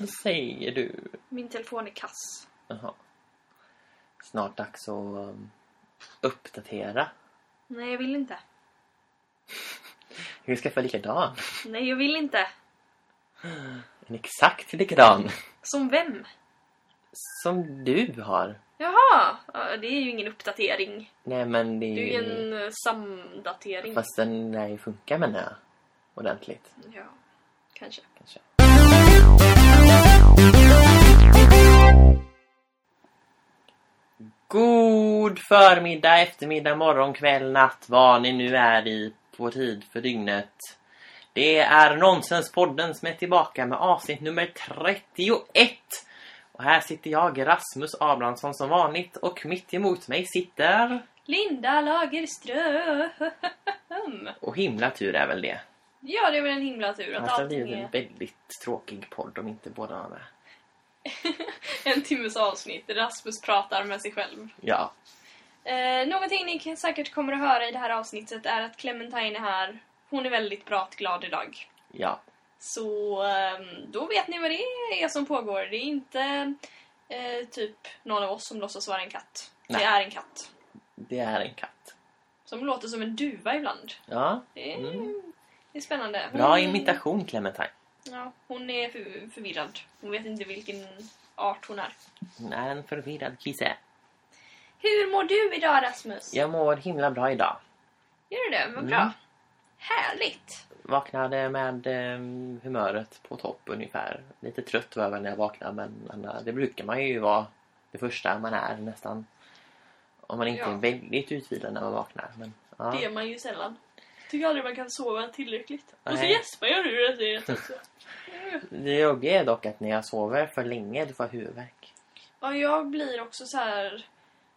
Vad säger du? Min telefon är kass. Jaha. Snart dags att um, uppdatera. Nej, jag vill inte. Vi ska få likadan. Nej, jag vill inte. En exakt likadan. Som vem? Som du har. Jaha, ja, det är ju ingen uppdatering. Nej men det är Det är ju ju... en eh, samdatering. Fast den lär ju funka menar jag. Ordentligt. Ja, kanske. Kanske. God förmiddag, eftermiddag, morgon, kväll, natt, vad ni nu är i på tid för dygnet. Det är Nonsenspodden som är tillbaka med avsnitt nummer 31. Och här sitter jag, Rasmus Abrahamsson som vanligt och mitt emot mig sitter... Linda Lagerström! Och himla tur är väl det. Ja, det är väl en himla tur att det allting blivit en är väldigt tråkig podd om inte båda med. En timmes avsnitt. Rasmus pratar med sig själv. Ja, Eh, någonting ni säkert kommer att höra i det här avsnittet är att Clementine är här. Hon är väldigt pratglad idag. ja. Så ehm, då vet ni vad det är som pågår. Det är inte eh, typ någon av oss som låtsas vara en katt. Det Nej. är en katt. Det är en katt. Som låter som en duva ibland. Ja, Det är, Mm. det är spännande. bra imitation Clementine. Ja, hon är för, förvirrad. Hon vet inte vilken art hon är. Hon är en förvirrad kisse. Hur mår du idag Rasmus? Jag mår himla bra idag. Gör du det? Vad bra. Mm. Härligt! Vaknade med eh, humöret på topp ungefär. Lite trött var jag när jag vaknade men, men eh, det brukar man ju vara det första man är nästan. Om man inte Ja. är väldigt utvilad när man vaknar. Men, ja. Det är man ju sällan. Tycker aldrig man kan sova tillräckligt. Och så Nej. gäspar jag nu jag säger det också. Det jobbiga är dock att när jag sover för länge då får huvudvärk. Ja, jag blir också så här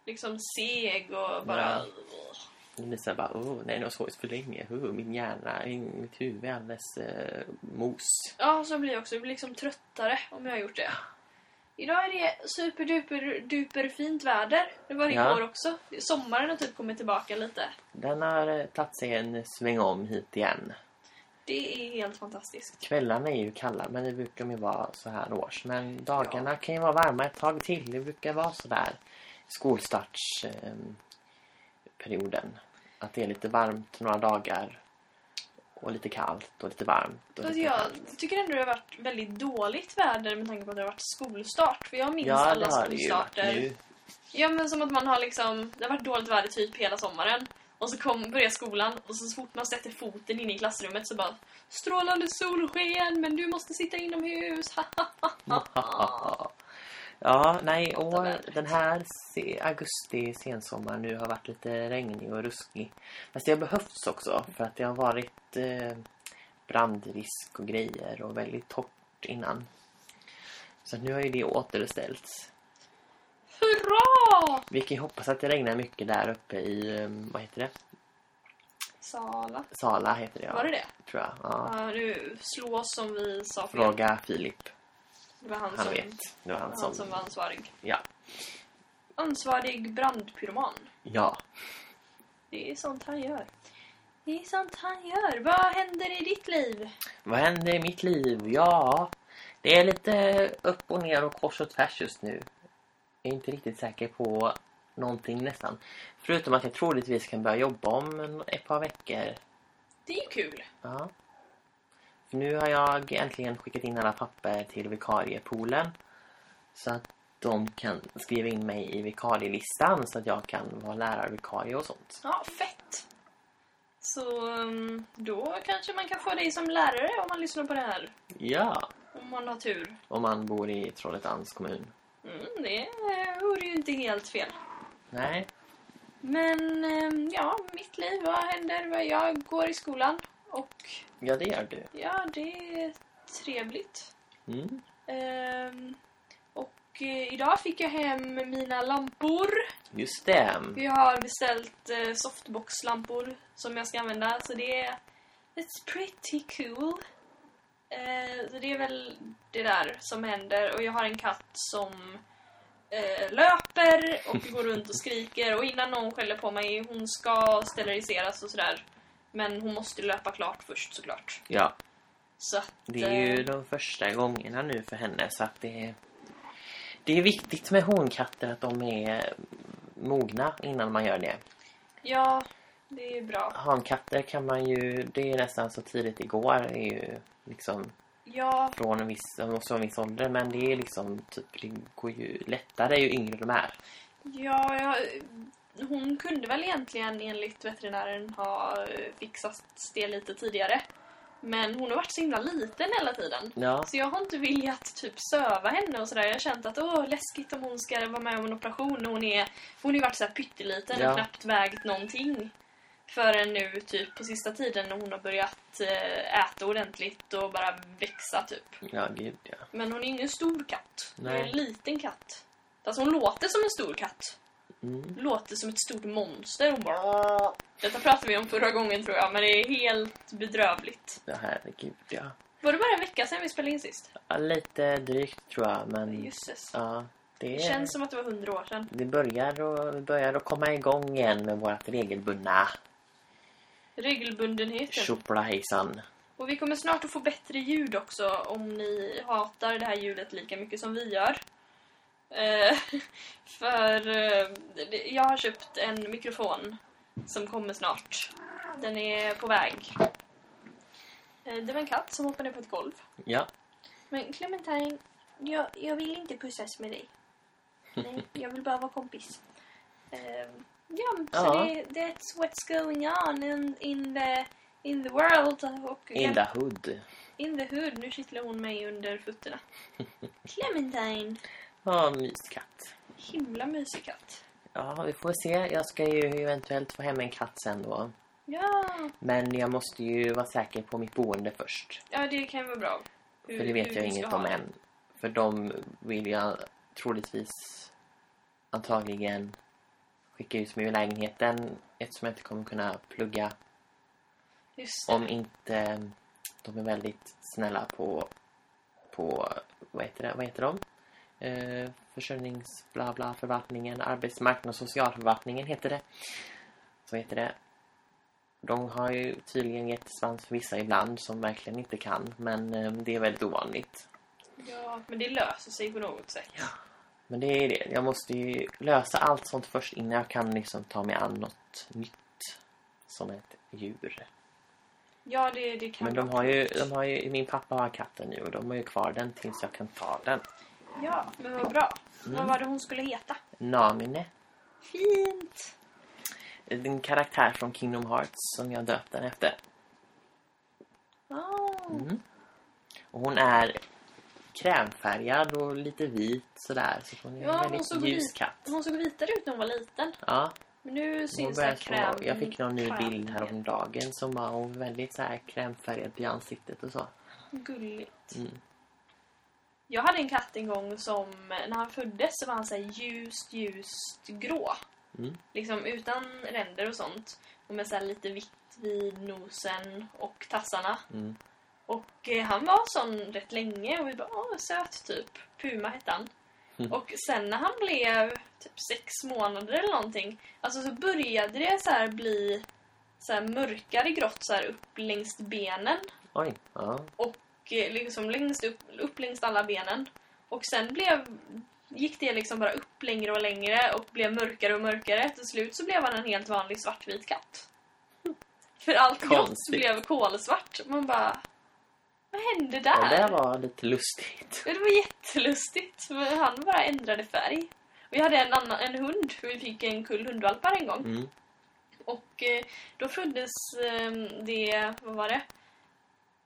liksom seg och bara... Ja. Det blir så här bara, oh, nej nu har jag sovit för länge. Oh, min hjärna, mitt huvud är alldeles eh, mos. Ja, så blir jag också. Jag blir liksom tröttare om jag har gjort det. Idag är det superduper duper fint väder. Det var det Ja. igår också. Sommaren har typ kommit tillbaka lite. Den har eh, tagit sig en sväng om hit igen. Det är helt fantastiskt. Kvällarna är ju kalla men det brukar ju vara så här års. Men dagarna kan ju vara varma ett tag till. Det brukar vara så där skolstartsperioden. Eh, att det är lite varmt några dagar. Och lite kallt och lite varmt. Och Fast lite jag kallt. tycker ändå det har varit väldigt dåligt väder med tanke på att det har varit skolstart. För jag minns Ja, alla ju skolstarter. nu. Ja men som att man har liksom, det har varit dåligt väder typ hela sommaren. Och så kom, börjar skolan och så, så fort man sätter foten inne i klassrummet så bara Strålande solsken men du måste sitta inomhus. ja, nej, vädret. den här augusti sensommar nu har varit lite regnig och ruskig. Fast det har behövts också för att det har varit eh, brandrisk och grejer och väldigt torrt innan. Så nu har ju det återställts. Hurra! Vi kan ju hoppas att det regnar mycket där uppe i, eh, vad heter det? Sala. Sala heter det ja. Var det det? Tror jag. Ja. Ja, nu slå oss som vi sa. Fråga Filip. Det var han, Han som, vet. Det var han han som... som var ansvarig. Ja. Ansvarig brandpyroman. Ja. Det är sånt han gör. Det är sånt han gör. Vad händer i ditt liv? Vad händer i mitt liv? Ja, det är lite upp och ner och kors och tvärs just nu. Jag är inte riktigt säker på någonting nästan. Förutom att jag troligtvis kan börja jobba om ett par veckor. Det är ju kul. Ja. Nu har jag äntligen skickat in alla papper till vikariepoolen. Så att de kan skriva in mig i vikarielistan så att jag kan vara lärarvikarie och sånt. Ja, fett. Så um, då kanske man kan få dig som lärare om man lyssnar på det här. Ja, Om man har tur. om man bor i Trollhättans kommun. Mm, det eh, vore ju inte helt fel. Nej, Men ehm, ja, mitt liv, vad händer? Jag går i skolan och ja det gör du. ja, det är trevligt. Mm. Ehm, och eh, idag fick jag hem mina lampor. Just det. Vi har beställt eh, softbox-lampor som jag ska använda. Så det är... It's pretty cool. Eh, så det är väl det där som händer. Och jag har en katt som eh, löper och går runt och skriker. Och innan någon skäller på mig, hon ska steriliseras och sådär. Men hon måste löpa klart först såklart. Ja. Så att, Det är ju eh, de första gångerna nu för henne så att det är, det är viktigt med honkatter att de är mogna innan man gör det. Ja, det är bra. Hankatter kan man ju, det är nästan så tidigt igår är ju liksom Ja, från en viss, från en viss ålder men det är liksom typ, det går ju lättare ju yngre de är. ja, ja, hon kunde väl egentligen enligt veterinären ha eh, fixat det lite tidigare. Men hon har varit så himla liten hela tiden. Ja, Så jag har inte velat typ söva henne och sådär. Jag har känt att åh, läskigt om hon ska vara med om en operation när hon är... Hon har ju varit så här pytteliten Ja. och knappt vägt någonting. Förrän nu typ på sista tiden när hon har börjat eh, äta ordentligt och bara växa typ. ja gud ja. Men hon är ingen stor katt. Hon är en liten katt. Fast hon låter som en stor katt. Mm. Låter som ett stort monster. Hon bara... Detta pratade vi om förra gången tror jag, men det är helt bedrövligt. Ja herregud ja. Var det bara en vecka sedan vi spelade in sist? ja. Lite drygt tror jag men Jösses. ja. Det, Det känns som att det var hundra år sedan. det börjar, och, vi börjar att komma igång igen med vårt regelbundna Regelbundenheten. tjoflahejsan. Och vi kommer snart att få bättre ljud också om ni hatar det här ljudet lika mycket som vi gör. Eh, för eh, jag har köpt en mikrofon som kommer snart. Den är på väg. Eh, det var en katt som hoppade på ett golv. Ja, Men Clementine, jag, jag vill inte pussas med dig. Nej, jag vill bara vara kompis. Ja, så Ja. det, that's what's going on in, in, the, in the world. Och, in the hood. in the hood. Nu kittlar hon mig under fötterna. Clementine. Ja, myskatt. Himla mysig katt. Ja, vi får se. Jag ska ju eventuellt få hem en katt sen då. Ja, Men jag måste ju vara säker på mitt boende först. ja det kan vara bra. Hur- För det vet hur jag vi ska inget ha om det. än. För de vill jag troligtvis antagligen skicka ut mig ur lägenheten eftersom jag inte kommer kunna plugga Just det. om inte de är väldigt snälla på på vad heter det? Vad heter de? Eh, försörjnings bla bla förvaltningen, arbetsmarknads och socialförvaltningen heter det. Så heter det. De har ju tydligen gett svans för vissa ibland som verkligen inte kan, men eh, det är väldigt ovanligt. Ja, men det löser sig på något sätt. Ja. Men det är det. Jag måste ju lösa allt sånt först innan jag kan liksom ta mig an något nytt som ett djur. Ja, det, det kan Men de har ju, de har ju, min pappa har katten nu och de har ju kvar den tills jag kan ta den. Ja, men vad bra. Mm. Vad var det hon skulle heta? Namine. Fint! En karaktär från Kingdom Hearts som jag döpt den efter. Oh. Mm. Och hon är krämfärgad och lite vit sådär. Så hon är Ja, en hon såg ljus katt. Hon såg vitare ut när hon var liten. Ja, Men nu syns det kräm. få, jag fick någon ny kräm. bild häromdagen som var hon väldigt så här krämfärgad i ansiktet och så. Gulligt. Mm. Jag hade en katt en gång som, när han föddes så var han så här ljust, ljust grå. Mm. Liksom utan ränder och sånt. Och med så här lite vitt vid nosen och tassarna. Mm. Och eh, han var sån rätt länge och vi bara, åh söt typ. Puma hette han. Mm. Och sen när han blev typ sex månader eller någonting. Alltså så började det så här bli så här mörkare grått så här upp längs benen. Oj, ja. Och liksom längst upp, upp längs alla benen. Och sen blev, gick det liksom bara upp längre och längre och blev mörkare och mörkare. Till slut så blev han en helt vanlig svartvit katt. För allt grått blev kolsvart. Man bara, vad hände där? Ja, det var lite lustigt. Ja, Det var jättelustigt. Men han bara ändrade färg. Vi hade en, annan, en hund. Vi fick en kull hundvalpar en gång. Mm. Och eh, då föddes eh, det, vad var det?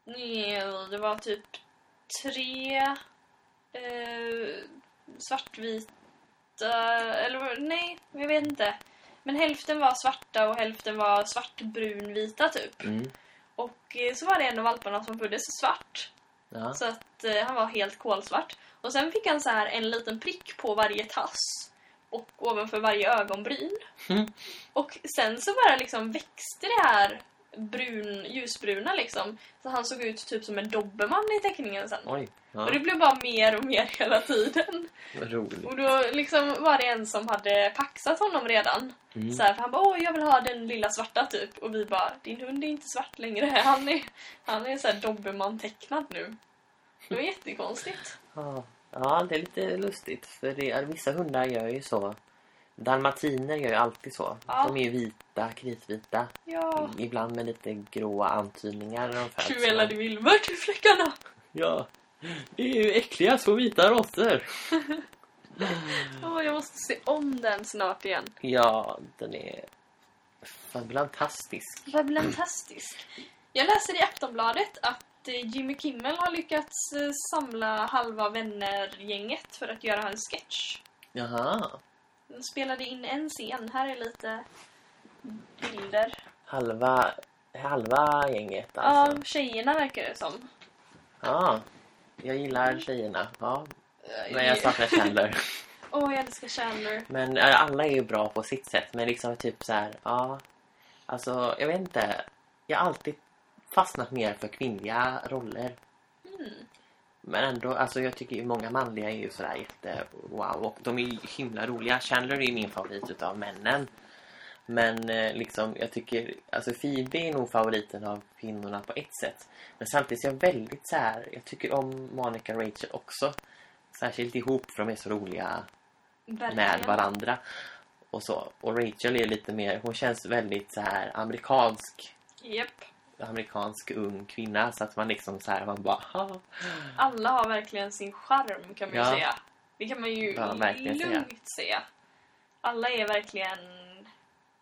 Nej, Det var typ tre eh, svartvita, eller nej, jag vet inte. Men hälften var svarta och hälften var svartbrunvita typ. Mm. Och eh, så var det en av valparna som föddes svart. Ja. Så att eh, han var helt kolsvart. Och sen fick han så här en liten prick på varje tass. Och ovanför varje ögonbryn. Mm. Och sen så bara liksom växte det här brun, ljusbruna liksom. Så han såg ut typ som en dobermann i teckningen sen. Oj, ja, Och det blev bara mer och mer hela tiden. vad roligt. Och då liksom var det en som hade paxat honom redan. Mm. Så här, för han bara, åh jag vill ha den lilla svarta typ. Och vi bara, din hund är inte svart längre. Han är, han är så här dobermann-tecknad nu. Det var jättekonstigt. Ja, ja, det är lite lustigt. För det, vissa hundar gör ju så. Dalmatiner gör ju alltid så. Ja. De är ju vita, kritvita. Ja, Ibland med lite gråa antydningar. Cruella de i fläckarna. Ja, det är ju äckliga små vita råttor. Åh, jag måste se om den snart igen. Ja, den är fantastisk. Vad fantastisk. Jag läser i Aftonbladet att eh, Jimmy Kimmel har lyckats eh, samla halva vänner-gänget för att göra en sketch. Jaha, De spelade in en scen. Här är lite bilder. halva, halva gänget alltså. Ja, tjejerna verkar det som. Ja, jag gillar tjejerna. Ja, men jag saknar Chandler. Åh, jag älskar Chandler. Men alla är ju bra på sitt sätt. Men liksom typ så här, ja. Alltså, jag vet inte. Jag har alltid fastnat mer för kvinnliga roller. Mm. Men ändå, alltså jag tycker ju många manliga är ju sådär jätte wow. Och de är ju himla roliga. Chandler är ju min favorit utav männen. Men eh, liksom, jag tycker, alltså Phoebe är nog favoriten av kvinnorna på ett sätt. Men samtidigt är jag väldigt så här. jag tycker om Monica och Rachel också. Särskilt ihop för de är så roliga med Verkligen. varandra. Och så. Och Rachel är lite mer, hon känns väldigt så här amerikansk. Japp. Amerikansk ung kvinna. Så att man liksom så här, man bara, "Ha." Alla har verkligen sin charm kan man ju Ja. säga. Det kan man ju Ja, verkligen säga. lugnt säga. Alla är verkligen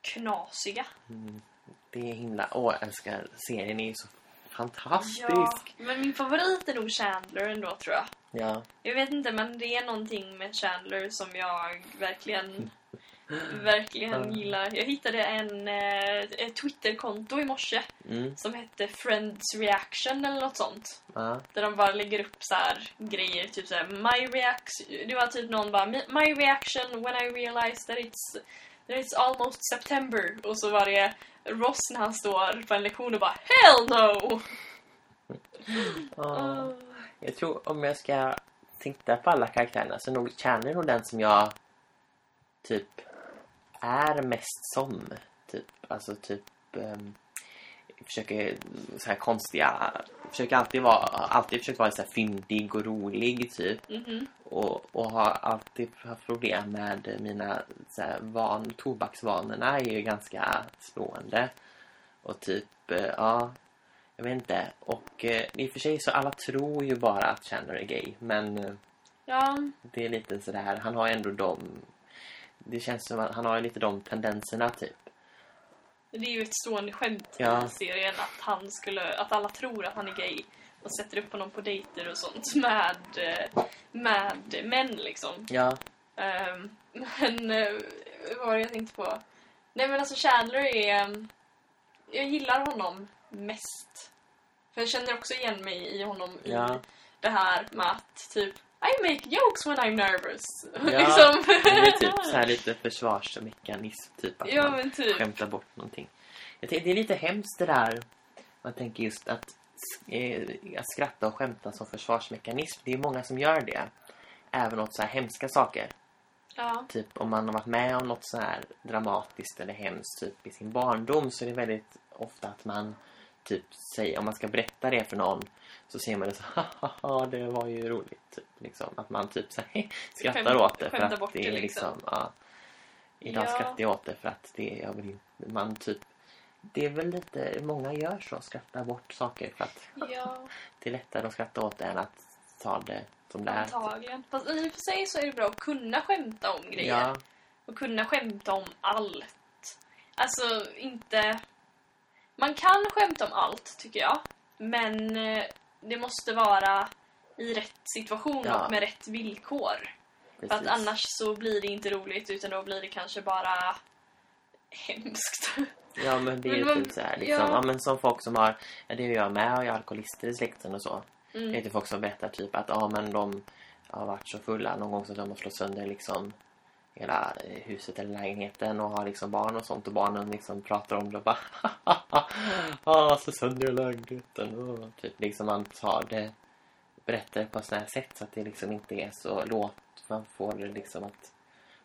knasiga. Mm, det är himla... Åh, jag älskar serien. är ju så fantastisk. Ja, men min favorit är nog Chandler ändå tror jag. Ja. Jag vet inte, men det är någonting med Chandler som jag verkligen, verkligen Ja. gillar. Jag hittade en eh, Twitterkonto i morse Mm, som hette Friends Reaction eller något sånt. ja. Där de bara lägger upp så här grejer, typ så här, my reaction. Det var typ någon bara, my reaction when I realized that it's, that it's almost September. Och så var det Ross när han står på en lektion och bara, hell no! Åh. Jag tror om jag ska titta på alla karaktärerna så är nog Chandler nog den som jag typ är mest som. Typ, alltså typ um, försöker så här konstiga försöker alltid vara alltid försöker vara så här fyndig och rolig typ Mhm. och, och har alltid haft problem med mina så här, van, tobaksvanorna är ju ganska slående och typ eh, ja jag vet inte och eh, i och för sig så alla tror ju bara att Chandler är gay men eh, Ja, det är lite sådär han har ändå de det känns som att han har lite de tendenserna typ det är ju ett stående skämt Ja. i serien att han skulle, att alla tror att han är gay och sätter upp honom på dejter och sånt med, eh, med män liksom. ja Ehm, men eh, vad var det jag tänkte på? Nej men alltså Chandler är... ehm, Jag gillar honom mest. För jag känner också igen mig i honom Ja. i det här med att typ I make jokes when I'm nervous. Ja, liksom. det är typ så här lite försvarsmekanism typ att Ja man typ. skämtar bort någonting. Jag tänkte, det är lite hemskt det där. Man tänker just att, eh, att skratta och skämta som försvarsmekanism. Det är många som gör det. Även åt så här hemska saker. Ja. Typ om man har varit med om något så här dramatiskt eller hemskt typ i sin barndom så är det väldigt ofta att man typ säger, om man ska berätta det för någon så säger man det så haha det var ju roligt typ liksom att man typ så här, skrattar Skämt- åt det för att det är liksom. liksom ja, idag Ja. skrattar jag åt det för att det jag vill man typ det är väl lite många gör så skrattar bort saker för att Ja, det är lättare att skratta åt det än att ta det som det är. antagligen. Fast i och för sig så är det bra att kunna skämta om grejer. Ja, Och kunna skämta om allt. Alltså, inte... Man kan skämta om allt, tycker jag. Men eh, det måste vara i rätt situation Ja. och med rätt villkor. För att precis. annars så blir det inte roligt, utan då blir det kanske bara hemskt. Ja men det är ju Men man- typ så här liksom. ja. Ja. men som folk som har, ja, det är ju jag med och jag har alkoholister i släkten och så. Det är Mm. inte folk som berättar typ att ja men de har varit så fulla någon gång så de har slått sönder liksom hela huset eller lägenheten och har liksom barn och sånt och barnen liksom pratar om det och bara ah, så sönder lägenheten och typ liksom man tar det berättar det på sådana här sätt så att det liksom inte är så låt man får det liksom att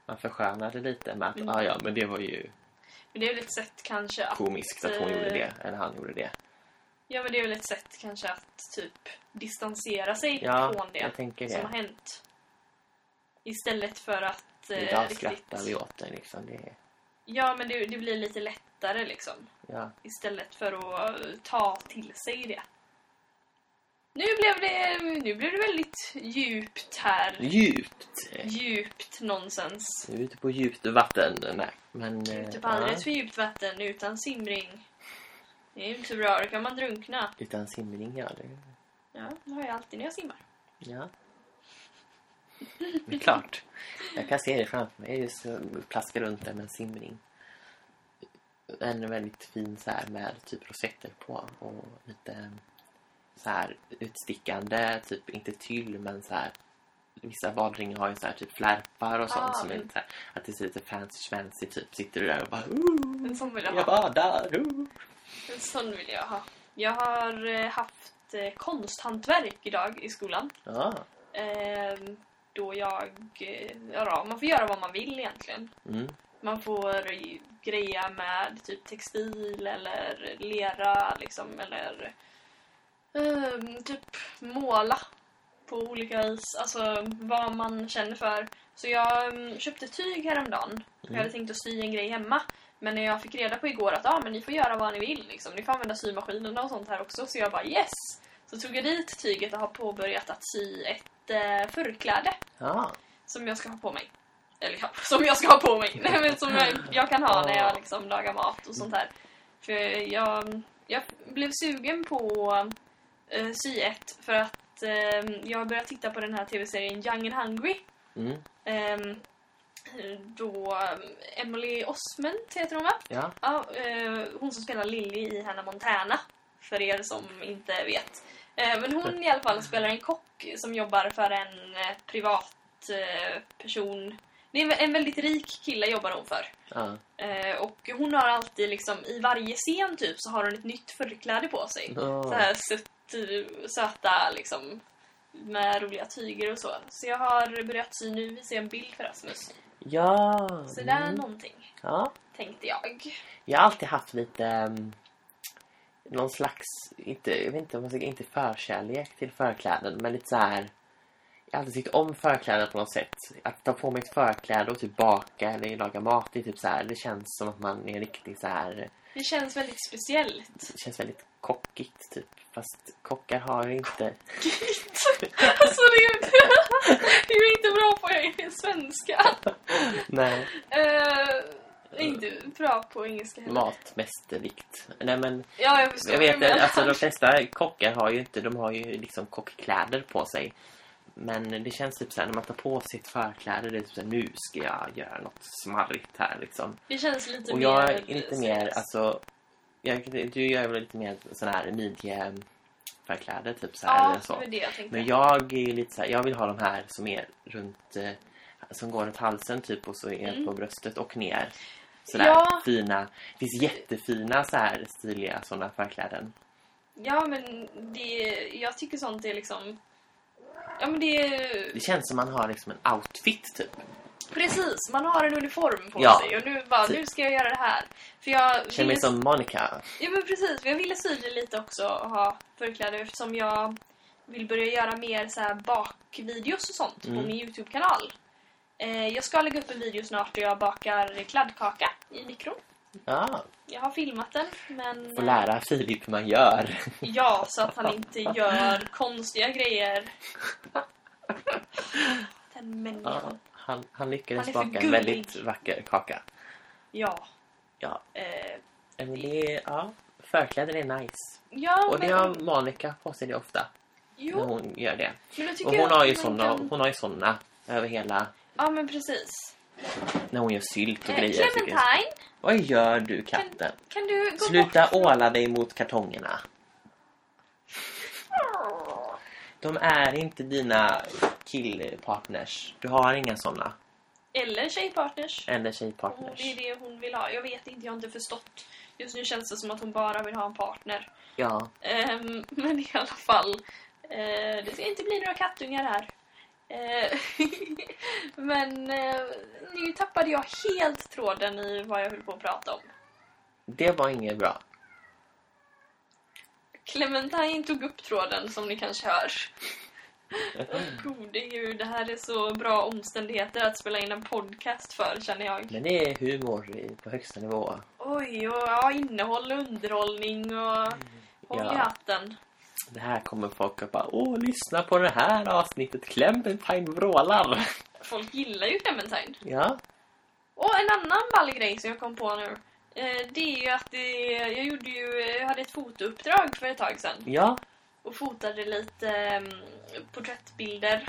man förskönar det lite med att Mm. ah, ja men det var ju Men det är väl ett sätt kanske att... komiskt att hon eh, gjorde det eller han gjorde det Ja, men det är väl ett sätt kanske att typ distansera sig ja från det som har hänt. Istället för att eh, idag riktigt... skrattar vi åt det liksom det, Ja, men det, det blir lite lättare liksom. ja Istället för att eh, ta till sig det. Nu blev det, nu blev det väldigt djupt här. djupt Djupt nonsens. Nu är vi ute på djupt vatten. Nej, men... eh, Ute på alldeles för djupt vatten utan simring. Det är ju inte så bra, då kan man drunkna. Utan simring, ja. Det, Ja, det har jag alltid när jag simmar. ja. Det är klart. Jag kan se det framför mig. Just plaska runt där med en simring. En väldigt fin så här med typ rosetter på. Och lite så här utstickande. Typ inte tyll men så här. Vissa badringar har ju så här typ flärpar och sånt Ah, som är lite så här, att det ser lite fancy schmancy typ. Sitter du där och bara Ooh, En sån vill jag jag ha. badar. Ooh. En sån vill jag ha. Jag har eh, haft eh, konsthantverk idag i skolan. Ja. Ehm, då jag... eh, Ja, man får göra vad man vill egentligen. Mm. Man får greja med typ textil eller lera liksom eller ehm, typ måla på olika vis. Alltså vad man känner för. Så jag mm, köpte tyg häromdagen. Jag hade tänkt att sy en grej hemma. Men när jag fick reda på igår att ah, men ni får göra vad ni vill. Liksom. Ni får använda symaskinerna och sånt här också. Så jag bara yes! Så tog jag dit tyget och har påbörjat att sy ett eh, förkläde Ja. som jag ska ha på mig. Eller ja, som jag ska ha på mig. Nej, men som jag, jag kan ha när jag liksom lagar mat och sånt här. För jag, jag blev sugen på uh, sy ett för att eh, jag har börjat titta på den här tv-serien Young and Hungry. Mm. Ehm, då eh, Emily Osment heter hon va? Ja. Ja, eh, hon som spelar Lily i Hannah Montana. För er som inte vet. Eh, men hon i alla fall spelar en kock som jobbar för en eh, privat eh, person. Det är en, väldigt rik kille jobbar hon för. Ja. Eh, och hon har alltid liksom, i varje scen typ så har hon ett nytt förkläde på sig. Ja. Så här sött, söta liksom. Med roliga tyger och så. Så jag har börjat sy nu. Vi ser en bild för Rasmus. Ja. Så det är mm. någonting, ja. tänkte jag. Jag har alltid haft lite um, någon slags, inte, jag vet inte om man ska inte förkärlek till förkläden, men lite så här. Jag har alltid tyckt om förkläden på något sätt. Att ta på mig ett förkläde och typ baka eller laga mat, det är typ så här, det känns som att man är riktigt så här. Det känns väldigt speciellt. Det känns väldigt kockigt typ. Fast kockar har inte... alltså det är, ju- det är ju inte bra på svenska. Nej. Uh, inte bra på engelska heller. Matmästervikt. Nej men Ja, jag förstår. Jag vet att alltså, de flesta kockar har ju inte, de har ju liksom kockkläder på sig. Men det känns typ så här när man tar på sig ett förkläde, det är typ så här, nu ska jag göra något smarrigt här liksom. Det känns lite Och mer... jag är lite mer, alltså, jag, du gör väl lite mer sån här midjeförkläde typ så här Ja, eller det så. var det jag tänkte. Men jag är lite så här, jag vill ha de här som är runt, eh, som går runt halsen typ och så är Mm. på bröstet och ner. Sådär Ja. fina, det finns jättefina så här stiliga sådana förkläden. Ja, men det... Jag tycker sånt är liksom... Ja, men det är... Det känns som man har liksom en outfit typ. Precis, man har en uniform på Ja. sig och nu bara, Typ. nu ska jag göra det här. För jag Känner mig ville- som Monica. Ja men precis, för jag ville sy det lite också och ha förkläde eftersom jag vill börja göra mer så här bakvideos och sånt Mm. på min Youtube-kanal. Eh, jag ska lägga upp en video snart där jag bakar kladdkaka i mikron. Ja, Jag har filmat den, men... får lära Filip hur man gör. Ja, så att han inte gör konstiga grejer. Den Ja, människan. han, han lyckades Han baka en väldigt vacker kaka. Ja. Ja, Eh, det är, ja, förkläden är nice. ja, Och det men... har Monica på sig det ofta när Jo, hon gör det. men Och hon har ju såna, kan- hon har ju såna över hela, Ja, men precis. när hon gör sylt och Eh, grejer. Clementine, Vad gör du katten? kan du gå Sluta bort? åla dig mot kartongerna. De är inte dina killpartners. Du har inga såna. Eller tjejpartners. Eller tjejpartners. det är det hon vill ha. Jag vet inte, jag har inte förstått. Just nu känns det som att hon bara vill ha en partner. Ja, Ehm, men i alla fall, eh, det ska inte bli några kattungar här. Eh, men eh, nu tappade jag helt tråden i vad jag höll på att prata om. det var inget bra. Clementine tog upp tråden som ni kanske hör. Gode gud, det här är så bra omständigheter att spela in en podcast för känner jag. Men det är humor på högsta nivå. Oj, och ja, innehåll och underhållning och håll Ja. i hatten. Det här kommer folk att bara Åh, lyssna på det här avsnittet. Clementine vrålar. Folk gillar ju Clementine. Ja, Och en annan ball grej som jag kom på nu. Eh, det är ju att det, jag gjorde ju, jag hade ett fotouppdrag för ett tag sedan. ja, Och fotade lite mm, porträttbilder.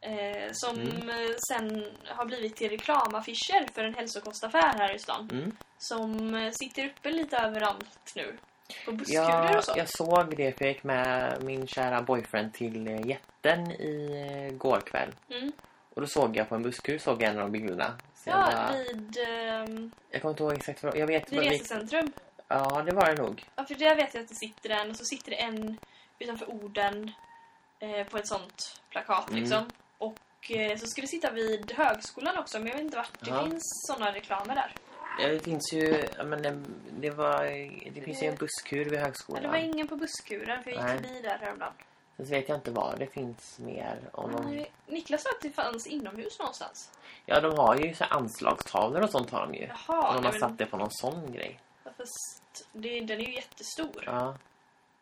Eh, som Mm. eh, sen har blivit till reklamaffischer för en hälsokostaffär här i stan. mm. Som eh, sitter uppe lite överallt nu. På busskurer ja och jag såg det för jag gick med min kära boyfriend till eh, jätten i eh, går kväll. Mm. Och då såg jag på en busskur såg jag en av de bilderna. Så jag, Ja, bara, vid, ehm, jag kommer inte ihåg exakt vad jag vet. vid vad vi- resecentrum. Ja, det var det nog. Ja, för där vet jag att det sitter en och så sitter det en utanför orden eh, på ett sånt plakat Mm. liksom. Och eh, så ska det sitta vid högskolan också, men jag vet inte vart det Ja. finns såna reklamer där. Ja, Det finns ju, ja, men det, det var, det finns ju en busskur vid Ja, högskolan. det var ingen på busskuren för jag gick förbi där häromdagen. Sen vet jag inte vad det finns mer. Om Nej, Niklas sa att det fanns inomhus någonstans. ja, de har ju så anslagstavlor och sånt har de ju. Jaha, och de har nej, satt det på någon sån grej. men, fast det, den är ju jättestor. Ja.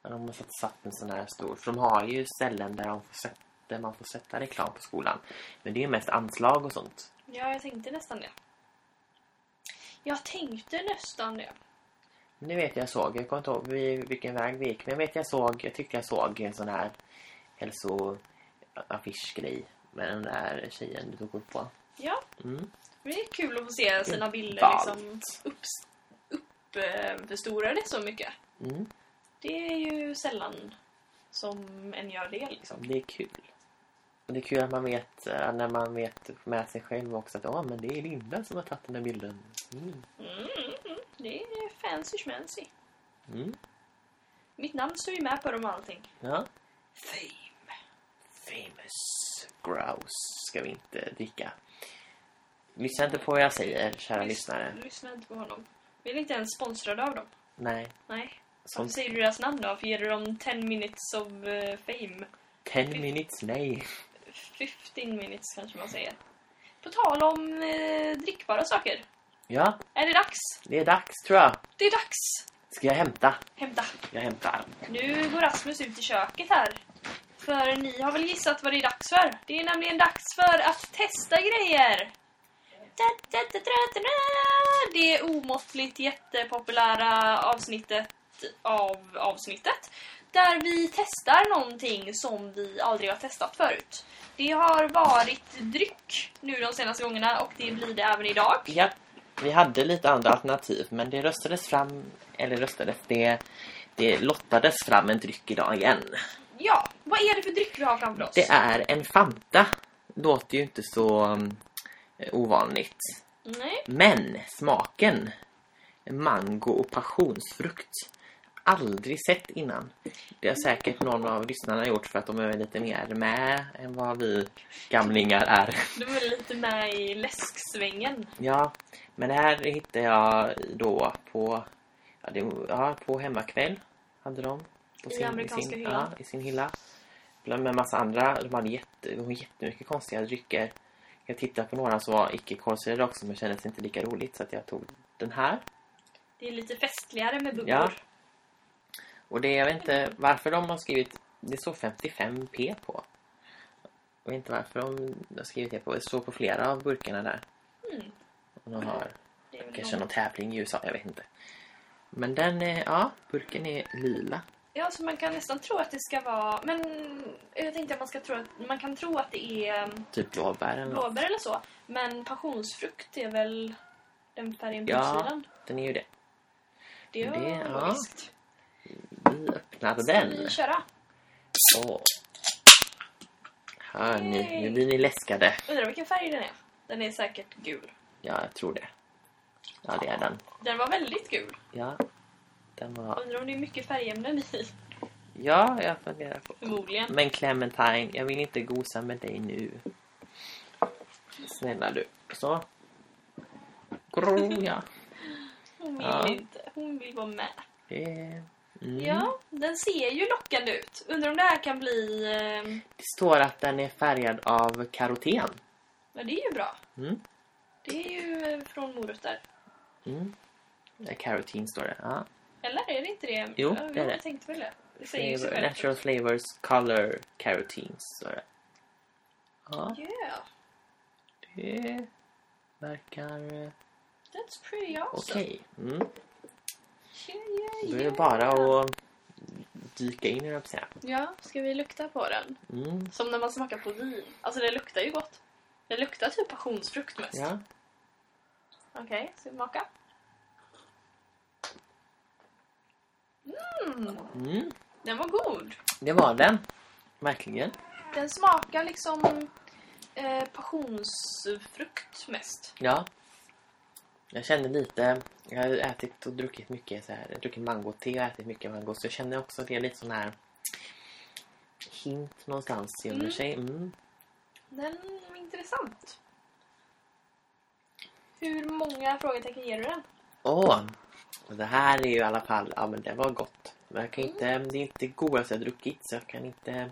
Ja, De har satt, satt en sån här stor. För de har ju ställen där, de får sätta, där man får sätta reklam på skolan. Men det är ju mest anslag och sånt. Ja, jag tänkte nästan det. Jag tänkte nästan det. Men det vet jag såg. Jag kommer inte ihåg vi- vilken väg vi gick. Men jag vet jag såg, jag tyckte jag såg en sån här hälsoaffischgrej med den där tjejen du tog upp på. Ja, Mm. det är kul att få se sina bilder liksom uppförstorade så mycket. Mm. Det är ju sällan som en gör det liksom. Det är kul. Och det är kul att man vet, eh, när man vet med sig själv också att ja, men det är Linda som har tagit den där bilden. Mm. Mm, mm, mm. Det är fancy schmancy. Mm. Mitt namn står ju med på dem och allting. Ja. Fame. Famous grouse ska vi inte dricka. Lyssna inte på vad jag säger, kära lyssnare. Lyssna inte på honom. Vi är inte ens sponsrade av dem. Nej. Nej. Varför Sånt säger du deras namn då? För ger du dem 10 minutes of eh, fame? 10 minutes, nej. 15 minutes kanske man säger. På tal om eh, drickbara saker. Ja, Är det dags? det är dags tror jag. Det är dags! Ska jag hämta? Hämta. Jag hämtar. Nu går Rasmus ut i köket här. För ni har väl gissat vad det är dags för? Det är nämligen dags för att testa grejer! Det omåttligt jättepopulära avsnittet av avsnittet. Där vi testar någonting som vi aldrig har testat förut. Det har varit dryck nu de senaste gångerna och det blir det även idag. Ja, vi hade lite andra alternativ men det röstades fram, eller röstades, det, det lottades fram en dryck idag igen. Ja, vad är det för dryck vi har framför oss? Det är en Fanta. Låter ju inte så um, ovanligt. Nej. Men smaken, mango och passionsfrukt, aldrig sett innan. Det har säkert någon av lyssnarna gjort för att de är lite mer med än vad vi gamlingar är. De är lite med i läsksvängen. Ja, men det här hittade jag då på, ja, det, ja, på hemmakväll. Hade de. På I amerikanska sin, hyllan. Ja, i sin hylla. Bland med massa andra. De hade jätte, de jättemycket konstiga drycker. Jag tittade på några som var icke-kolsyrade också men kändes inte lika roligt så att jag tog den här. Det är lite festligare med bubblor. Ja. Och det, jag vet inte varför de har skrivit, det står 55p på. Jag vet inte varför de har skrivit det på, det står på flera av burkarna där. Mm. Och de har kanske någon- tävling i USA, jag vet inte. Men den är, ja, burken är lila. Ja, så man kan nästan tro att det ska vara... Men jag tänkte att man ska tro att... Man kan tro att det är um, Typ blåbär eller blåbär eller så. Men passionsfrukt är väl den färgen på Ja. utsidan. Den är ju det. Det är det- ja. Vi öppnade Ska den. vi köra? Åh. Hör ni, nu blir ni läskade. Undrar vilken färg den är. Den är säkert gul. Ja, jag tror det. Ja, det är den. Den var väldigt gul. Ja. Den var... Undrar om det är mycket färgämnen i. Ja, jag funderar på. Förmodligen. Men Clementine, jag vill inte gosa med dig nu. Snälla du. Så. Grå, ja. Hon vill Ja. inte. Hon vill vara med. Eh, Mm. Ja, den ser ju lockande ut. Undrar om det här kan bli... Eh, Det står att den är färgad av karoten. ja, det är ju bra. Mm. Det är ju eh, från morötter. Mm. Ja, Carotin står det. Ja. Eller är det inte det? Jo, Ja, det är det. Jag tänkte väl det. Det Flavor, natural flavors, color, carotins står det. Ja, Yeah, det verkar eh, that's pretty awesome. okej. Mm. Yeah, är det yeah. bara att dyka in, på att säga. Ja, ska vi lukta på den? Mm. Som när man smakar på vin. Alltså det luktar ju gott. Det luktar typ passionsfrukt mest. Ja. Okej, ska vi smaka? Mm, Mm. den var god. Det var den. Verkligen. Den smakar liksom eh, passionsfrukt mest. Ja. Jag kände lite... Jag har ätit och druckit mycket så här. Jag druckit mangote och ätit mycket mango. Så jag känner också det är lite sån här hint någonstans under Mm. sig. Mm. Den var intressant. Hur många frågetecken ger du den? Åh! Det här är ju i alla fall... Ja, men det var gott. Men jag kan inte... Det är inte godaste jag druckit så jag kan inte...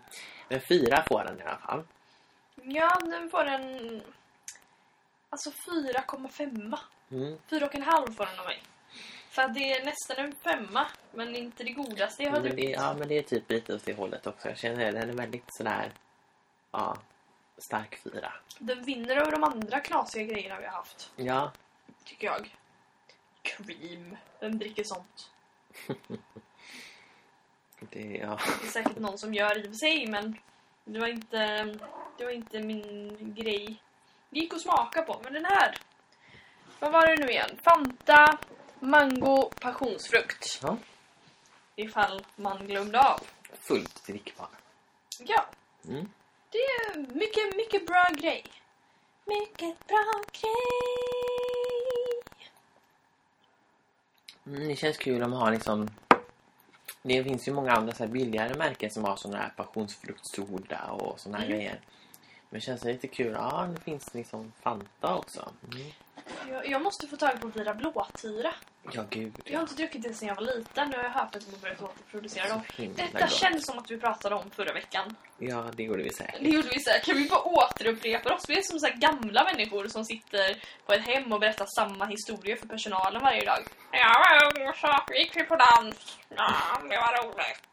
Men fyra får den i alla fall. Ja, den får en... Alltså 4,5. Mm. 4,5 får den av mig. För att det är nästan en femma, men inte det godaste jag har Men druckit. ja, men det är typ lite åt det hållet också. Jag känner den är väldigt sådär... Ja, stark fyra. Den vinner över de andra knasiga grejerna vi har haft, Ja, tycker jag. Cream. Vem dricker sånt? det, ja. Det är säkert någon som gör i och för sig, men det var inte, det var inte min grej. Det gick att smaka på, men den här. Vad var det nu igen? Fanta, mango, passionsfrukt. ja. Ifall man glömde av. Fullt drickbar. Ja, Mm. det är mycket, mycket bra grej. Mycket bra grej. Mm, det känns kul om man har liksom... Det finns ju många andra så här billigare märken som har såna här passionsfruktsoda och såna här Mm. grejer. Men det känns lite kul. Ja, det finns liksom Fanta också. Mm. Jag, jag måste få tag på Vira Blåtira. Ja, gud. Jag har inte druckit det sedan jag var liten. Nu har jag hört att de har börjat återproducera dem. Detta gott. känns som att vi pratade om förra veckan. Ja, det gjorde vi säkert. Det gjorde vi här. Kan vi bara återupprepa oss? Vi är som så här gamla människor som sitter på ett hem och berättar samma historia för personalen varje dag. Ja, jag var ung så gick vi på dans. Ja, det var roligt.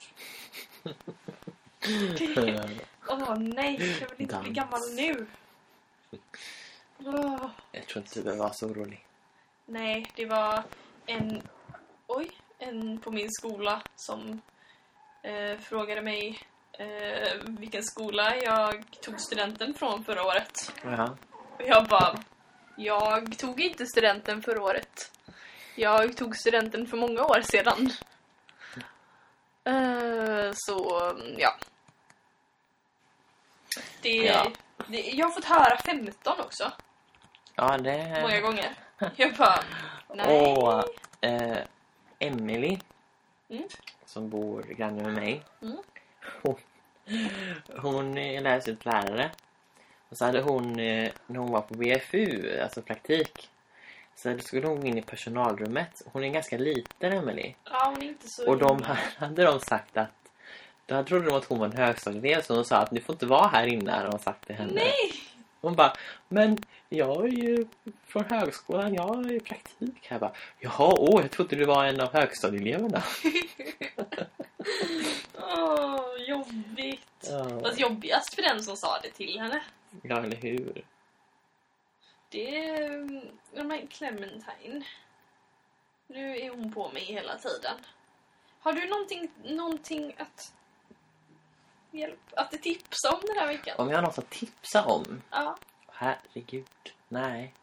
Åh nej, jag vill inte bli Dans. gammal nu. Jag tror inte du behöver vara så orolig. Nej, det var en... Oj, en på min skola som eh, frågade mig eh, vilken skola jag tog studenten från förra året. Ja. Och jag bara, jag tog inte studenten förra året. Jag tog studenten för många år sedan. Eh, så, ja. Det, Ja. det, jag har fått höra 15 också, Ja, det... många gånger. Jag bara, nej. Och eh, Emily Mm. som bor granne med mig. Mm. Hon, hon är läsutlärare. Och så hade hon, eh, när hon var på BFU, alltså praktik, så skulle hon gå in i personalrummet. Hon är ganska liten, Emily. Ja, hon är inte så... Och de hade de sagt att då trodde de att hon var en högstadieelev så hon sa att du får inte vara här inne hade de sagt till henne. Nej! Hon bara, men jag är ju från högskolan, jag är i praktik här. Bara, Jaha, åh, jag trodde du var en av högstadieeleverna. Åh, jobbigt. Ja, Fast jobbigast för den som sa det till henne. ja eller hur? Det är... men Clementine. Nu är hon på mig hela tiden. Har du någonting, någonting att... Hjälp, att tipsa om den här veckan? Om jag har något att tipsa om? Ja. Herregud, nej.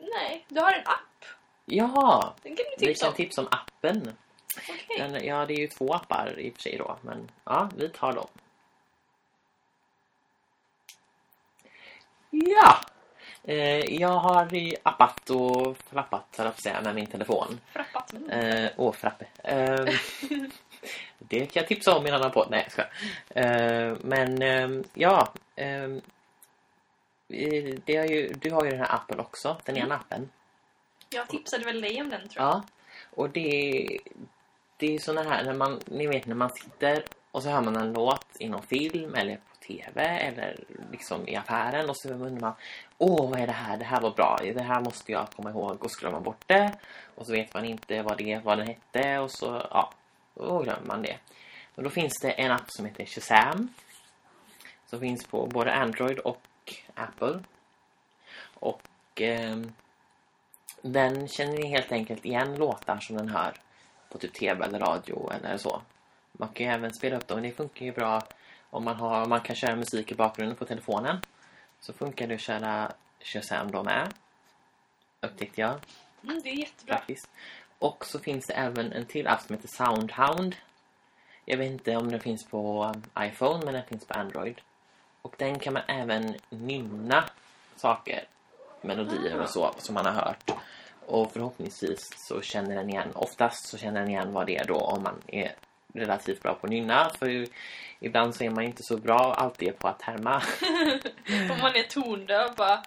Nej, du har en app. Ja, Den kan du vi tipsa kan om. tipsa om appen. Okej. Den, ja, det är ju två appar i och för sig då, men ja, vi tar dem. Ja! Eh, jag har appat och flappat, höll jag säga, med min telefon. Frappat. Mm. Eh, åh, frappe. Eh, det kan jag tipsa om i en annan podd. Nej, jag eh, Men eh, ja, eh, eh, det är ju, du har ju den här appen också, den ena appen. Jag tipsade väl dig om den tror jag. Ja, och det, det är såna här, när man, ni vet när man sitter och så hör man en låt i någon film eller på tv eller liksom i affären och så undrar man Åh, vad är det här? Det här var bra. Det här måste jag komma ihåg och så glömmer man bort det. Och så vet man inte vad det vad den hette och så, ja, då glömmer man det. Men då finns det en app som heter Shazam. Som finns på både Android och Apple. Och ehm, den känner helt enkelt igen låtar som den hör på typ tv eller radio eller så. Man kan ju även spela upp dem. Det funkar ju bra om man, har, om man kan köra musik i bakgrunden på telefonen. Så funkar det att köra Shazam då med. Upptäckte jag Mm, det är jättebra. faktiskt. Och så finns det även en till app som heter Soundhound. Jag vet inte om den finns på iPhone men den finns på Android. Och den kan man även nynna saker, melodier och så som man har hört. Och förhoppningsvis så känner den igen, oftast så känner den igen vad det är då om man är relativt bra på att nynna. För ibland så är man inte så bra alltid på att härma. Om man är tondöv bara...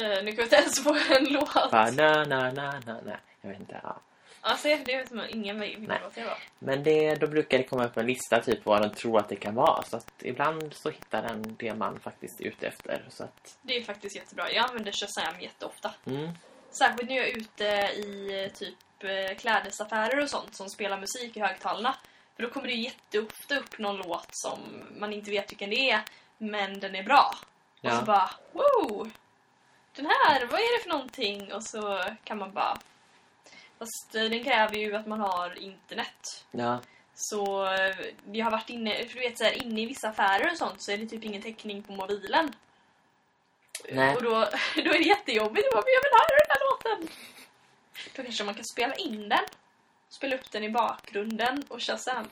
Uh, nu kan vi inte ens få en låt. Bara, na, na, na, na, na. Jag vet inte, ja. Alltså det vet man ingen vilken Nej. låt det var. Men det, då brukar det komma upp en lista typ vad den tror att det kan vara. Så att ibland så hittar den det man faktiskt är ute efter. Så att, Det är faktiskt jättebra. Jag använder Shazam jätteofta. mm, Särskilt när jag är ute i typ eh, klädesaffärer och sånt som spelar musik i högtalarna. För då kommer det jätteofta upp någon låt som man inte vet vilken det är, men den är bra. Och så ja. bara, wow! Den här, vad är det för någonting? Och så kan man bara... Fast den kräver ju att man har internet. ja. Så eh, jag har varit inne, för du vet så här, inne i vissa affärer och sånt så är det typ ingen täckning på mobilen. Nej. Och då, då är det jättejobbigt. Jag bara, jag vill höra den här låten. Då kanske man kan spela in den. Spela upp den i bakgrunden och Shazam.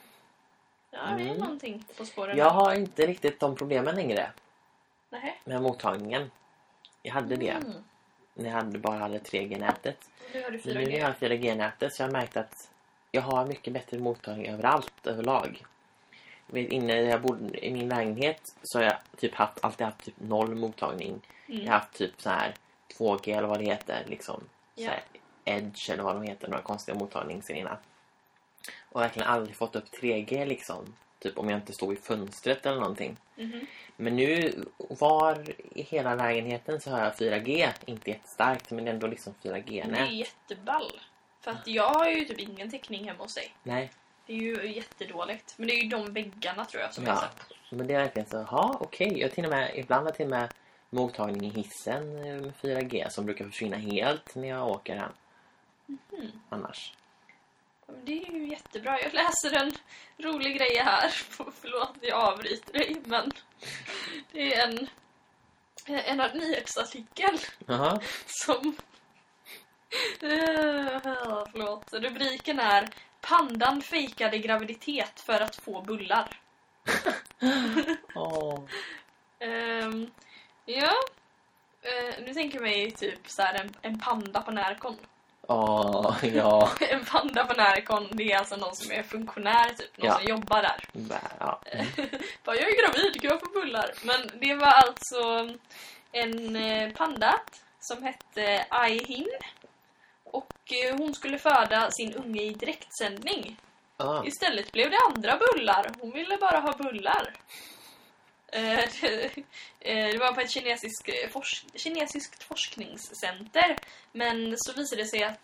Ja, det är Mm. någonting på spåren. Jag har inte riktigt de problemen längre Nej. med mottagningen. Jag hade det Mm. När jag hade, bara hade 3G-nätet. Nu har du Men nu när jag 4G. har 4G-nätet så har jag märkt att jag har mycket bättre mottagning överallt överlag. När jag bodde i min lägenhet så har jag typ haft, alltid haft typ noll mottagning. Jag har Mm. haft typ så här 2G eller vad det heter. Liksom, så Ja. här, Edge eller vad de heter. Några konstiga mottagningsserier. Och verkligen aldrig fått upp 3G liksom. Typ om jag inte stod i fönstret eller någonting. Mhm. Men nu var i hela lägenheten så har jag 4G. Inte jättestarkt men ändå liksom Det är 4G-nät. jätteball. För att jag har ju typ ingen täckning hemma hos dig. Nej, Det är ju jättedåligt. Men det är ju de väggarna tror jag som Ja. så här. men det är verkligen så. Ja, okej. Jag till och med, ibland har jag till och med mottagning i hissen eh, med 4G som brukar försvinna helt när jag åker hem. Mhm. Annars. Det är ju jättebra. Jag läser en rolig grej här. Förlåt att jag avbryter dig, men det är en, en nyhetsartikel Jaha. som... Eh, Förlåt. Rubriken är Pandan fejkade graviditet för att få bullar. Åh. Ehm, ja. Eh, nu tänker jag mig typ så här en, en panda på Närcon. Åh, ja. En panda på Närcon, det är alltså någon som är funktionär typ. Någon Ja. som jobbar där. Ja. Mm. Bara, jag är gravid, kan jag få bullar? Men det var alltså en eh, panda som hette Aihin. Och eh, hon skulle föda sin unge i direktsändning. Ah, Istället blev det andra bullar. Hon ville bara ha bullar. Eh, det, eh, det var på ett kinesisk, eh, forsk, kinesiskt forskningscenter. Men så visade det sig att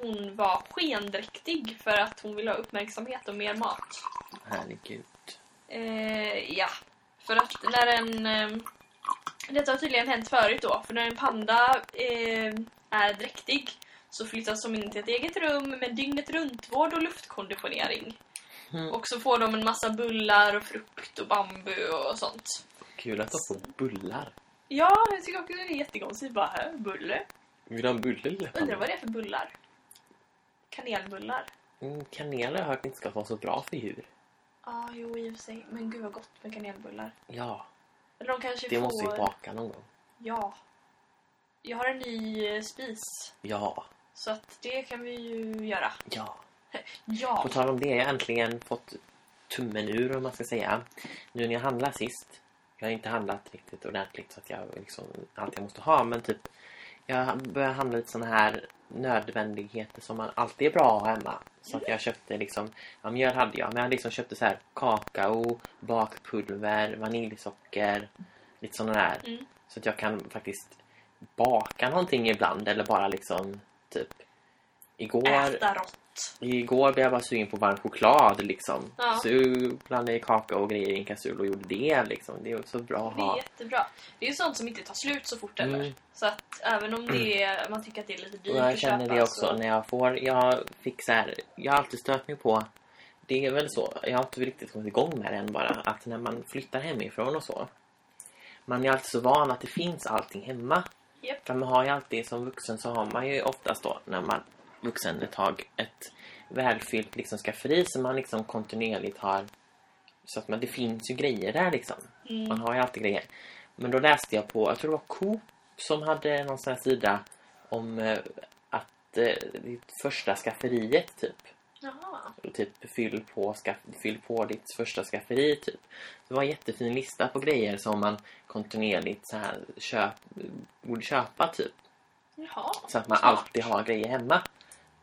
hon var skendräktig för att hon ville ha uppmärksamhet och mer mat. herregud. Ja, för att när en... Detta har tydligen hänt förut då. För när en panda är dräktig så flyttas de in till ett eget rum med dygnet runt-vård och luftkonditionering. Mm. Och så får de en massa bullar och frukt och bambu och sånt. Kul att de får bullar. Ja, jag tycker också det är jättekonstigt. Bara, här, bulle. Vill du ha en bulle eller? Undrar vad det är för bullar? Kanelbullar. Mm, Kanel har jag hört inte ska vara så bra för djur. Ja, ah, jo i och för sig. Men gud vad gott med kanelbullar. Ja, Eller de kanske det får... måste vi baka någon gång. Ja. Jag har en ny eh, spis. Ja, Så att det kan vi ju göra. ja. Ja. På tal om det, jag har äntligen fått tummen ur om man ska säga. Nu när jag handlar sist. Jag har inte handlat riktigt ordentligt så att jag liksom allt jag måste ha. Men typ jag börjar handla lite såna här nödvändigheter som man alltid är bra att ha hemma. Så att jag köpte liksom, ja mjöl hade jag. Men jag liksom köpte så här kakao, bakpulver, vaniljsocker. Lite sådana där. Mm. Så att jag kan faktiskt baka någonting ibland. Eller bara liksom typ Igår Äta rått. Igår blev jag bara sugen på varm choklad liksom. Ja. Så blandade jag kakao och grejer i en kastrull och gjorde det liksom. Det är också bra att Det är ha. jättebra. Det är ju sånt som inte tar slut så fort heller. Mm. Så att även om det är, man tycker att det är lite dyrt Och jag att känner köpa det också så... när jag får, jag fick så här, jag har alltid stört mig på det är väl så, jag har inte riktigt kommit igång med det än bara, att när man flyttar hemifrån och så man är alltid så van att det finns allting hemma. Japp. För man har ju alltid, som vuxen så har man ju oftast då, när man vuxen ett tag, ett välfyllt liksom skafferi som man liksom kontinuerligt har så att man, det finns ju grejer där liksom. Mm. Man har ju alltid grejer. Men då läste jag på, jag tror det var Coop som hade någon sån här sida om eh, att eh, ditt första skafferiet typ. Jaha. Typ fyll på, skaff, fyll på ditt första skafferi typ. Det var en jättefin lista på grejer som man kontinuerligt så här köp, borde köpa typ. Jaha. Så att man alltid har grejer hemma.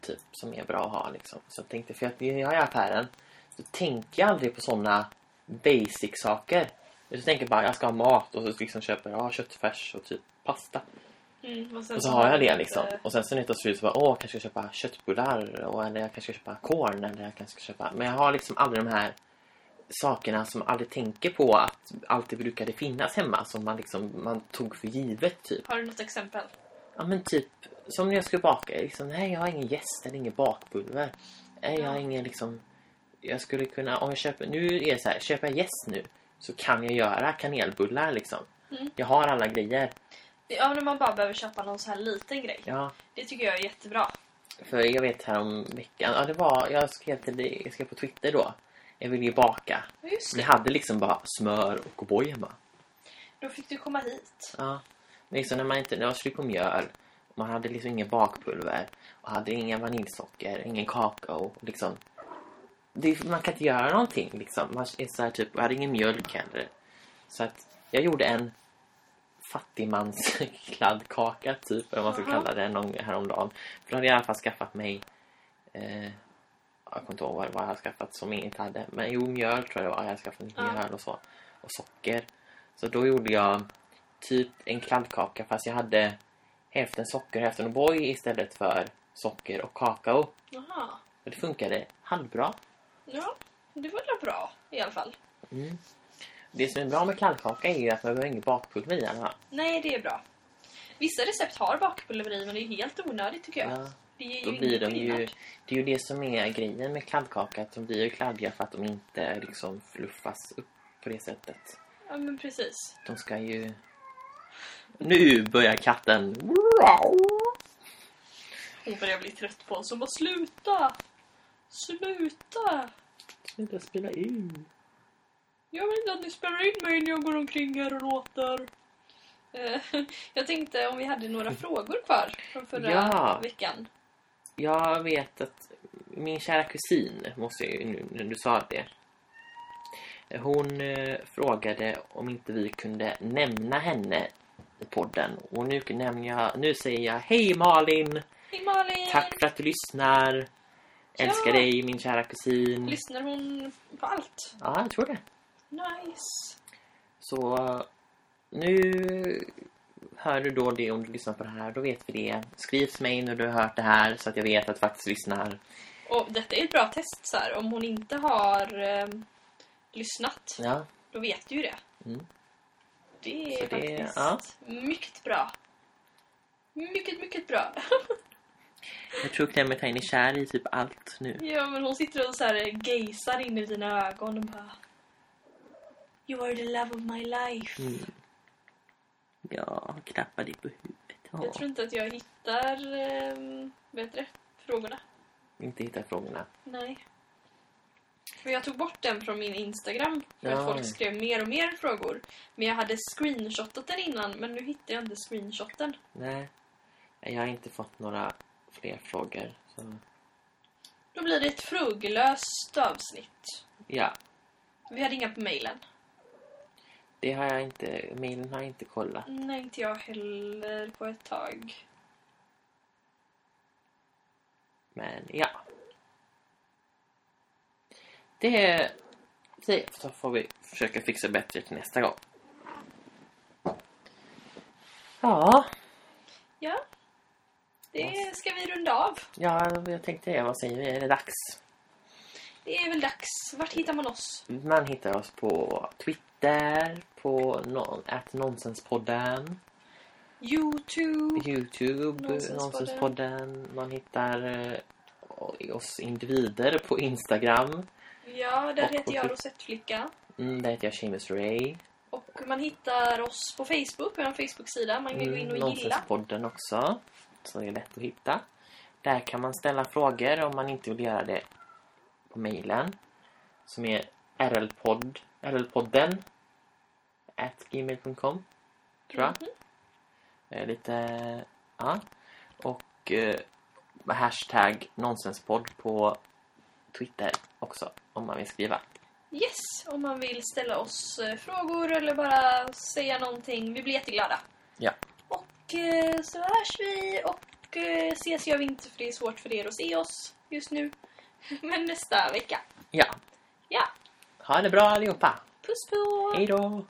Typ som är bra att ha liksom. Så jag tänkte, för att jag är i affären. Så tänker jag aldrig på sådana basic saker. Jag tänker bara, jag ska ha mat och så liksom köper jag köttfärs och typ pasta. Mm, och Och så har jag det liksom. Och sen så när det tar så bara, åh, kanske ska köpa köttbullar. Och, eller jag kanske ska köpa korn. Eller jag kanske ska köpa... Men jag har liksom aldrig de här sakerna som man aldrig tänker på att alltid brukade finnas hemma. Som man liksom, man tog för givet typ. Har du något exempel? Ja men typ som när jag skulle baka. Liksom, nej jag har ingen gäst eller ingen bakpulver. Nej jag har ingen liksom. Jag skulle kunna om jag köper. Nu är det så här. Köper jag gäst nu. Så kan jag göra kanelbullar liksom. Mm. Jag har alla grejer. Ja, när man bara behöver köpa någon så här liten grej. Ja. Det tycker jag är jättebra. För jag vet här om veckan. Ja det var. Jag skrev till dig. Jag skrev på Twitter då. Jag ville ju baka. Just det. hade liksom bara smör och O'boy hemma. Då fick du komma hit. Ja. Liksom när man inte. När jag slut på mjöl. Man hade liksom ingen bakpulver. Och hade ingen vaniljsocker. Ingen kakao. Liksom. Det, man kan inte göra någonting liksom. Man är så här typ. Jag hade ingen mjölk heller. Så att jag gjorde en fattigmanskladdkaka typ. Eller vad man ska kalla det någon häromdagen. För då hade jag i alla fall skaffat mig. Eh, jag kommer inte ihåg vad det var jag hade skaffat som jag inte hade. Men jo, mjöl tror jag det var. Jag hade skaffat mjöl och så. Och socker. Så då gjorde jag typ en kladdkaka fast jag hade hälften socker och hälften O'boy istället för socker och kakao. Jaha. Och det funkade halvbra. Ja, det var väl bra i alla fall. Mm. Det som är bra med kladdkaka är ju att man behöver inget bakpulver i alla fall. Nej, det är bra. Vissa recept har bakpulver i, men det är helt onödigt tycker jag. Ja, Det då blir de ju... Det är ju det som är grejen med kladdkaka. Att de blir ju kladdiga för att de inte liksom fluffas upp på det sättet. Ja, men precis. De ska ju... Nu börjar katten... Hon börjar bli trött på oss. Hon bara sluta! Sluta! Sluta spela in. Jag vill inte att ni spelar in mig när jag går omkring här och låter. Eh, Jag tänkte om vi hade några frågor kvar från förra Ja. veckan. Jag vet att min kära kusin, måste jag ju nu när du sa det. Hon eh, frågade om inte vi kunde nämna henne podden. Och nu, jag, nu säger jag hej Malin! Hej Malin! Tack för att du lyssnar! Älskar Ja. dig min kära kusin. Lyssnar hon på allt? Ja, jag tror det. Nice. Så eh, nu hör du då det om du lyssnar på det här. Då vet vi det. Skriv till mig när du har hört det här så att jag vet att du faktiskt lyssnar. Och detta är ett bra test så här. Om hon inte har ehm, lyssnat, Ja, då vet du ju det. Mm. Det är det- faktiskt ja. mycket bra. Mycket, mycket bra. jag tror Clementine är kär i typ allt nu. ja, men hon sitter och så här gazar in i dina ögon och bara... You are the love of my life. Mm. Ja, klappa dig på huvudet. Ja. Jag tror inte att jag hittar... Um, vad heter det? Frågorna. Inte hitta frågorna. Nej. För jag tog bort den från min Instagram. För Ja. att folk skrev mer och mer frågor. Men jag hade screenshotat den innan. Men nu hittar jag inte screenshoten. Nej. Jag har inte fått några fler frågor. Så, Då blir det ett frågelöst avsnitt. ja, Vi hade inga på mejlen. det har jag inte... Mailen har jag inte kollat. Nej, inte jag heller på ett tag. Men ja. Det... Det så får vi försöka fixa bättre till nästa gång. Ja, Ja. Det ska vi runda av. ja jag tänkte det. Vad säger vi? Är det dags? Det är väl dags. Vart hittar man oss? Man hittar oss på Twitter, på no at Nonsenspodden, Youtube. Youtube, Nonsenspodden. Nonsenspodden. Man hittar eh, oss individer på Instagram. Ja, där Och heter jag. Rosettflicka. Mm, där heter jag Seamus Ray. Och man hittar oss på Facebook, på en Facebook-sida. Man kan gå in och gilla. Mm, Nonsenspodden också. Så det är lätt att hitta. Där kan man ställa frågor om man inte vill göra det på mejlen. Som är rlpodd, rlpodden at gmail.com tror jag. Mhm. Eh, Lite, ja. Och eh, hashtag nonsenspodd på Twitter också om man vill skriva. Yes, om man vill ställa oss eh, frågor eller bara säga någonting. Vi blir jätteglada. Ja. Och eh, så hörs vi och eh, ses gör vi inte för det är svårt för er att se oss just nu. Men nästa vecka. Ja. Ja, Ha det bra allihopa. puss på! Hej då!